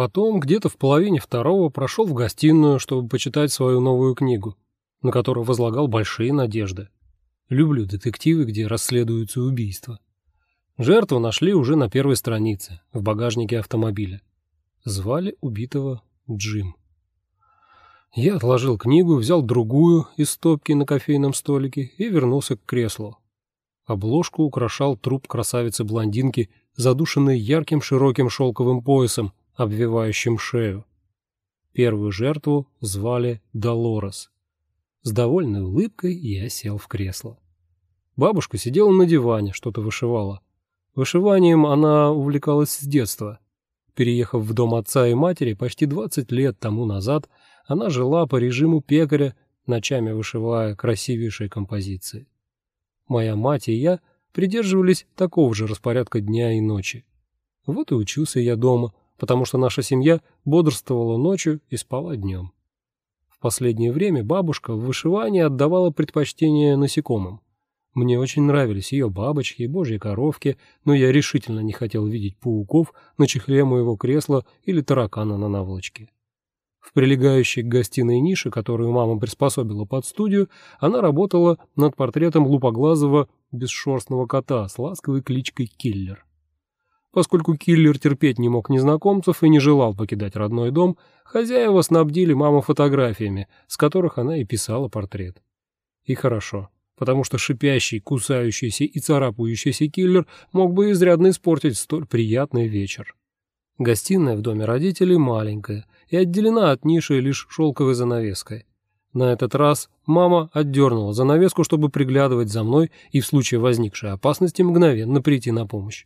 Потом, где-то в половине второго, прошел в гостиную, чтобы почитать свою новую книгу, на которую возлагал большие надежды. Люблю детективы, где расследуются убийства. Жертву нашли уже на первой странице, в багажнике автомобиля. Звали убитого Джим. Я отложил книгу, взял другую из стопки на кофейном столике и вернулся к креслу. Обложку украшал труп красавицы-блондинки, задушенный ярким широким шелковым поясом, обвивающим шею. Первую жертву звали Долорес. С довольной улыбкой я сел в кресло. Бабушка сидела на диване, что-то вышивала. Вышиванием она увлекалась с детства. Переехав в дом отца и матери почти 20 лет тому назад, она жила по режиму пекаря, ночами вышивая красивейшие композиции. Моя мать и я придерживались такого же распорядка дня и ночи. Вот и учился я дома, потому что наша семья бодрствовала ночью и спала днем. В последнее время бабушка в вышивании отдавала предпочтение насекомым. Мне очень нравились ее бабочки и божьи коровки, но я решительно не хотел видеть пауков на чехле моего кресла или таракана на наволочке. В прилегающей к гостиной нише, которую мама приспособила под студию, она работала над портретом лупоглазого бесшерстного кота с ласковой кличкой Киллер. Поскольку Киллер терпеть не мог незнакомцев и не желал покидать родной дом, хозяева снабдили маму фотографиями, с которых она и писала портрет. И хорошо, потому что шипящий, кусающийся и царапающийся киллер мог бы изрядно испортить столь приятный вечер. Гостиная в доме родителей маленькая и отделена от ниши лишь шелковой занавеской. На этот раз мама отдернула занавеску, чтобы приглядывать за мной и в случае возникшей опасности мгновенно прийти на помощь.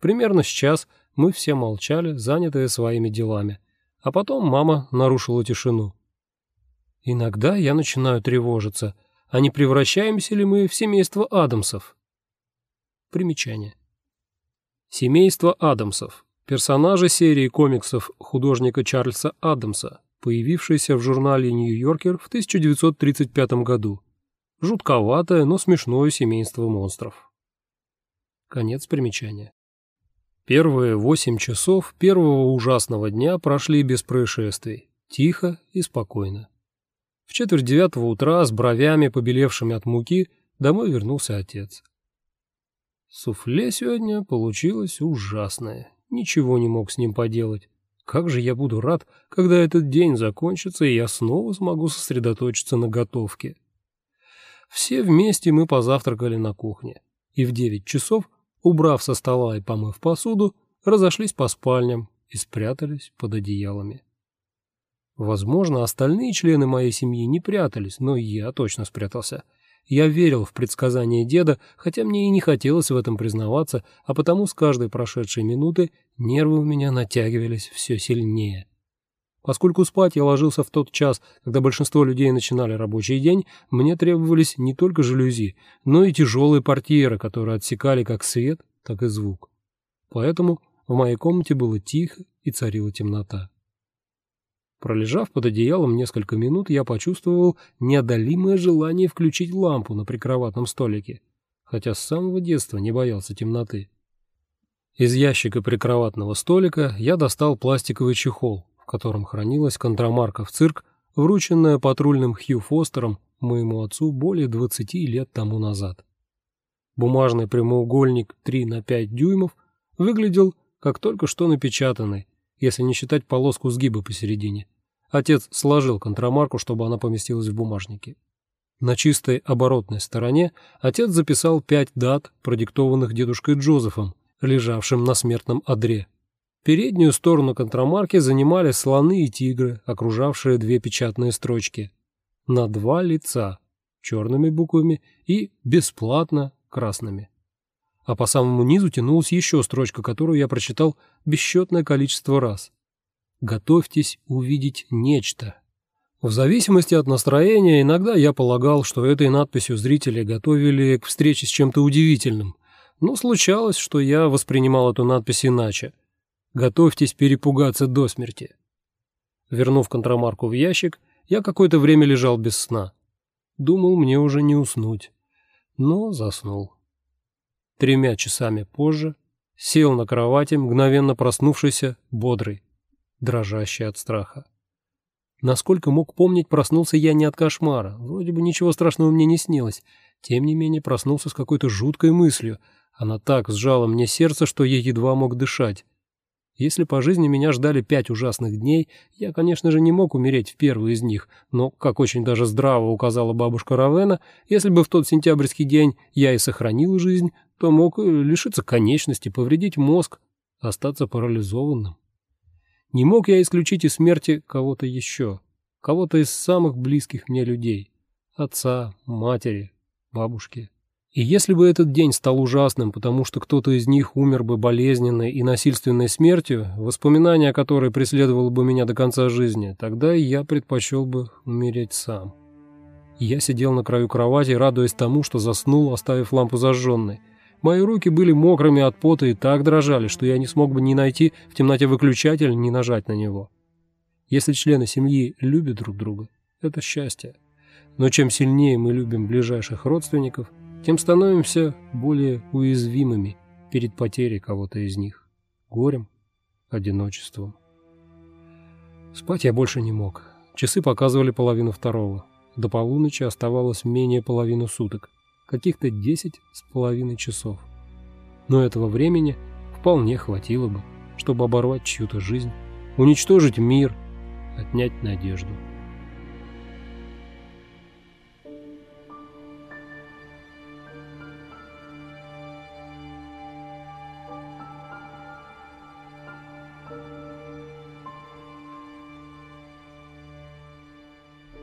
Примерно сейчас мы все молчали, занятые своими делами. А потом мама нарушила тишину. Иногда я начинаю тревожиться, а не превращаемся ли мы в семейство Адамсов? Примечание. Семейство Адамсов. Персонажи серии комиксов художника Чарльза Адамса, появившиеся в журнале «Нью-Йоркер» в 1935 году. Жутковатое, но смешное семейство монстров. Конец примечания. Первые восемь часов первого ужасного дня прошли без происшествий, тихо и спокойно. В четверть девятого утра с бровями, побелевшими от муки, домой вернулся отец. Суфле сегодня получилось ужасное. Ничего не мог с ним поделать. Как же я буду рад, когда этот день закончится, и я снова смогу сосредоточиться на готовке. Все вместе мы позавтракали на кухне. И в девять часов убрав со стола и помыв посуду, разошлись по спальням и спрятались под одеялами. Возможно, остальные члены моей семьи не прятались, но я точно спрятался. Я верил в предсказания деда, хотя мне и не хотелось в этом признаваться, а потому с каждой прошедшей минуты нервы у меня натягивались все сильнее. Поскольку спать я ложился в тот час, когда большинство людей начинали рабочий день, мне требовались не только жалюзи, но и тяжелые портьеры, которые отсекали как свет, так и звук. Поэтому в моей комнате было тихо и царила темнота. Пролежав под одеялом несколько минут, я почувствовал неодолимое желание включить лампу на прикроватном столике, хотя с самого детства не боялся темноты. Из ящика прикроватного столика я достал пластиковый чехол, котором хранилась контрамарка в цирк, врученная патрульным Хью Фостером моему отцу более 20 лет тому назад. Бумажный прямоугольник 3 на 5 дюймов выглядел как только что напечатанный, если не считать полоску сгиба посередине. Отец сложил контрамарку, чтобы она поместилась в бумажнике. На чистой оборотной стороне отец записал пять дат, продиктованных дедушкой Джозефом, лежавшим на смертном одре. Переднюю сторону контрамарки занимали слоны и тигры, окружавшие две печатные строчки. На два лица, черными буквами и бесплатно красными. А по самому низу тянулась еще строчка, которую я прочитал бесчетное количество раз. «Готовьтесь увидеть нечто». В зависимости от настроения, иногда я полагал, что этой надписью зрители готовили к встрече с чем-то удивительным, но случалось, что я воспринимал эту надпись иначе – Готовьтесь перепугаться до смерти. Вернув контрамарку в ящик, я какое-то время лежал без сна. Думал, мне уже не уснуть. Но заснул. Тремя часами позже сел на кровати, мгновенно проснувшийся, бодрый. дрожащий от страха. Насколько мог помнить, проснулся я не от кошмара. Вроде бы ничего страшного мне не снилось. Тем не менее, проснулся с какой-то жуткой мыслью. Она так сжала мне сердце, что я едва мог дышать. Если по жизни меня ждали пять ужасных дней, я, конечно же, не мог умереть в первый из них, но, как очень даже здраво указала бабушка Равена, если бы в тот сентябрьский день я и сохранил жизнь, то мог лишиться конечности, повредить мозг, остаться парализованным. Не мог я исключить из смерти кого-то еще, кого-то из самых близких мне людей, отца, матери, бабушки. И если бы этот день стал ужасным, потому что кто-то из них умер бы болезненной и насильственной смертью, воспоминание о которой преследовало бы меня до конца жизни, тогда я предпочел бы умереть сам. Я сидел на краю кровати, радуясь тому, что заснул, оставив лампу зажженной. Мои руки были мокрыми от пота и так дрожали, что я не смог бы ни найти в темноте выключатель, ни нажать на него. Если члены семьи любят друг друга, это счастье. Но чем сильнее мы любим ближайших родственников, тем становимся более уязвимыми перед потерей кого-то из них, горем, одиночеством. Спать я больше не мог. Часы показывали половину второго. До полуночи оставалось менее половины суток каких-то десять с половиной часов. Но этого времени вполне хватило бы, чтобы оборвать чью-то жизнь, уничтожить мир, отнять надежду.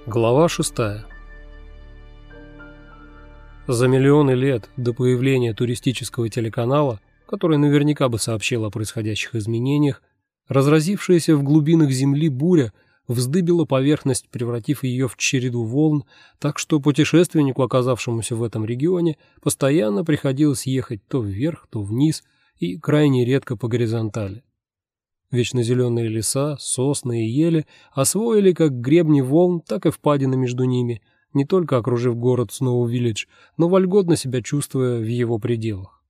Глава шестая за миллионы лет до появления туристического телеканала, который наверняка бы сообщил о происходящих изменениях, разразившаяся в глубинах Земли буря вздыбила поверхность, превратив ее в череду волн, так что путешественнику, оказавшемуся в этом регионе, постоянно приходилось ехать то вверх, то вниз и крайне редко по горизонтали. Вечно зеленые леса, сосны и ели освоили как гребни волн, так и впадины между ними – не только окружив город Сноу-Виллидж, но вольготно себя чувствуя в его пределах.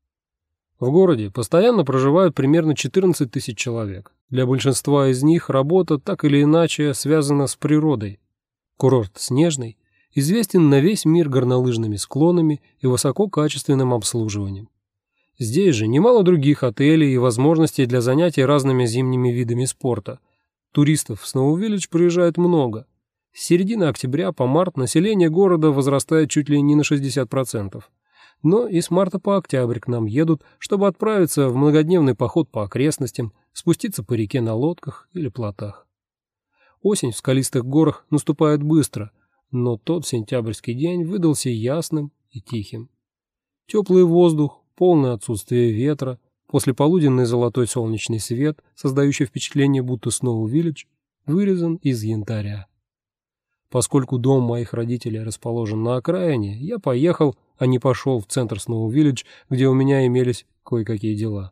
В городе постоянно проживают примерно 14 тысяч человек. Для большинства из них работа так или иначе связана с природой. Курорт Снежный известен на весь мир горнолыжными склонами и высококачественным обслуживанием. Здесь же немало других отелей и возможностей для занятий разными зимними видами спорта. Туристов в Сноу-Виллидж приезжает много – с середины октября по март население города возрастает чуть ли не на 60%. Но и с марта по октябрь к нам едут, чтобы отправиться в многодневный поход по окрестностям, спуститься по реке на лодках или плотах. Осень в скалистых горах наступает быстро, но тот сентябрьский день выдался ясным и тихим. Теплый воздух, полное отсутствие ветра, послеполуденный золотой солнечный свет, создающий впечатление, будто снова Виллидж, вырезан из янтаря. Поскольку дом моих родителей расположен на окраине, я поехал, а не пошел в центр Сноу-Виллидж, где у меня имелись кое-какие дела.